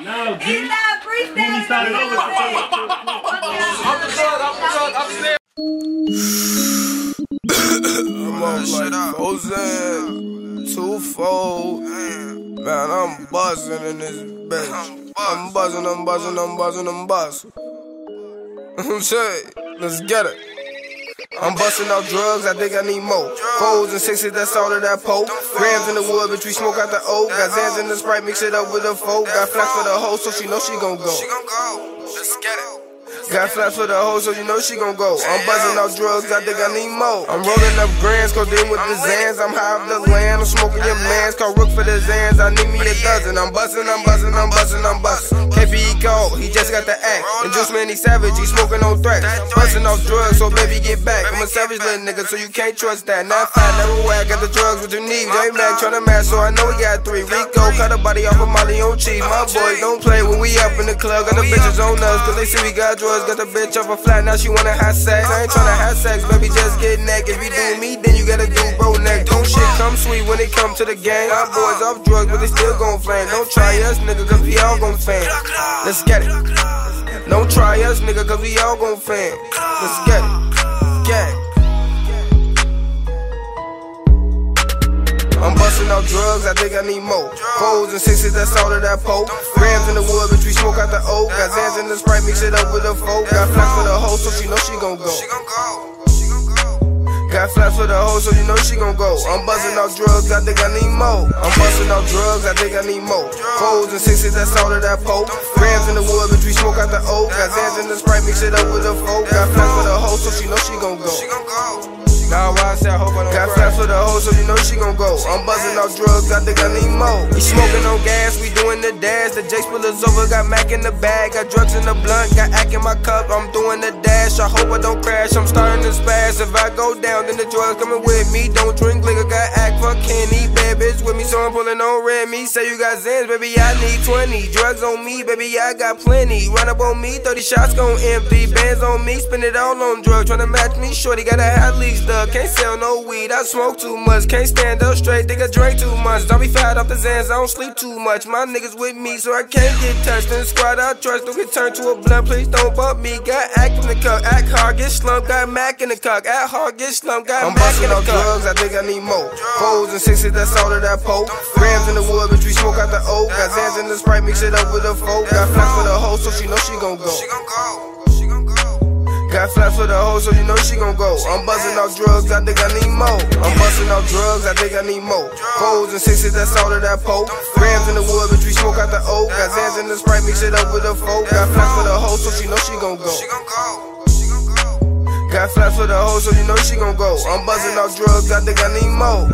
No, He's G. not freestyling. Movie started over. I'm the drug, I'm the drug, I'm the I'm up like Jose, twofold. Man, I'm buzzing in this bitch. I'm buzzing, I'm buzzing, I'm buzzing, I'm buzzing. Shit, let's get it. I'm busting out drugs, I think I need more. Fours and sixes, that's all that I poke. Grams in the wood, bitch, we smoke out the oak. Got Zans in the Sprite, mix it up with a folk. Got flash for the hoe, so she know she gon' go. She gon' go. Let's get it. Got flash for the hoe, so you know she gon' go. I'm buzzing out drugs, I think I need more. I'm rolling up grands, cause then with the Zans, I'm high off the land. I'm smoking your mans, call Rook for the Zans. I need me a dozen. I'm buzzing, I'm buzzing, I'm buzzing, I'm buzzing. KPE cold, he just got the act. And Juice Man, he savage, he smoking on threats. Busting off drugs, so baby get back. I'm a savage little nigga, so you can't trust that. Not fat, never whack, got the drugs, what you need. J Mac tryna match, so I know we got three. Rico, cut a body off of Molly on cheap. My boys don't play when we up in the club. Got the bitches on us, cause they see we got drugs. Got the bitch off a flat, now she wanna have sex. I ain't tryna have sex, baby, just get naked. If you do me, then you gotta do bro neck. When it come to the gang. Our boys off drugs, but they still gon' flame. Don't try us, nigga, cause we all gon' fan. Let's get it. Don't try us, nigga, cause we all gon' fan. Let's get it. Gang. I'm busting out drugs, I think I need more. Fours and sixes, that's all that I poke. Grams in the wood, bitch, we smoke out the oak. Got Zans in the Sprite, mix it up with a folk. Got flash for the hoe, so she know. She gon' go. Flash for the hoe, so you know she gon' go. I'm buzzing out drugs, I think I need more. I'm busting out drugs, I think I need more. Fours and sixes, that's all that I poke. Grams in the wood, bitch, we smoke out the oak. Got Zans in the Sprite, mix it up with a folk. Got flash for the hoe, so she know she gon' go. She gon' go. Now why I say I hope I don't Got flash for the hoe, so you know she gon' go. I'm buzzing off drugs, I think I need more. We smoking on gas, we doing the dash. The J spillers over, got Mac in the bag. Got drugs in the blunt, got ack in my cup. I'm doing the dash. I hope I don't crash. I'm starting to spaz. If I go down, then the drugs coming with me. Don't drink liquor, got act for Kenny. Bad bitch with me, so I'm pulling on red. Me say you got Zans, baby, I need 20. Drugs on me, baby, I got plenty. Run up on me, 30 shots gon' empty. Bands on me, spend it all on drugs. Tryna match me, shorty, gotta have leaks dug. Can't sell no weed, I smoke too much. Can't stand up straight, I drink too much. Don't be fat off the Zans, I don't sleep too much. My niggas with me, so I can't get touched. In the squad, I trust, don't get turned to a blunt. Please don't bump me. Got act in the cuck, act hard, get slumped. Got Mac in the cuck, act hard, get slumped. Got I'm Mac in the cuck. drugs, I think I need more. Fours and sixes, that's all that I poke. Grams in the wood, bitch, we smoke out the oak. Got Zans in the Sprite, mix it up with a folk. Got flash for the hoe, so she know she gon' go. She gon' go. She gon' go. Got flash for the hoe, so you know she gon' go. I'm buzzing out drugs, I think I need more. I'm busting out drugs, I think I need more. Fours and sixes, that's all that I poke. Grams in the wood, bitch, we smoke out the oak. Got Zans in the Sprite, mix it up with a folk. Got flash for the hoe, so she know she gon' go. She gon' go. She gon' go. Got flash for the hoe, so you know she gon' go. I'm buzzing out drugs, I think I need more.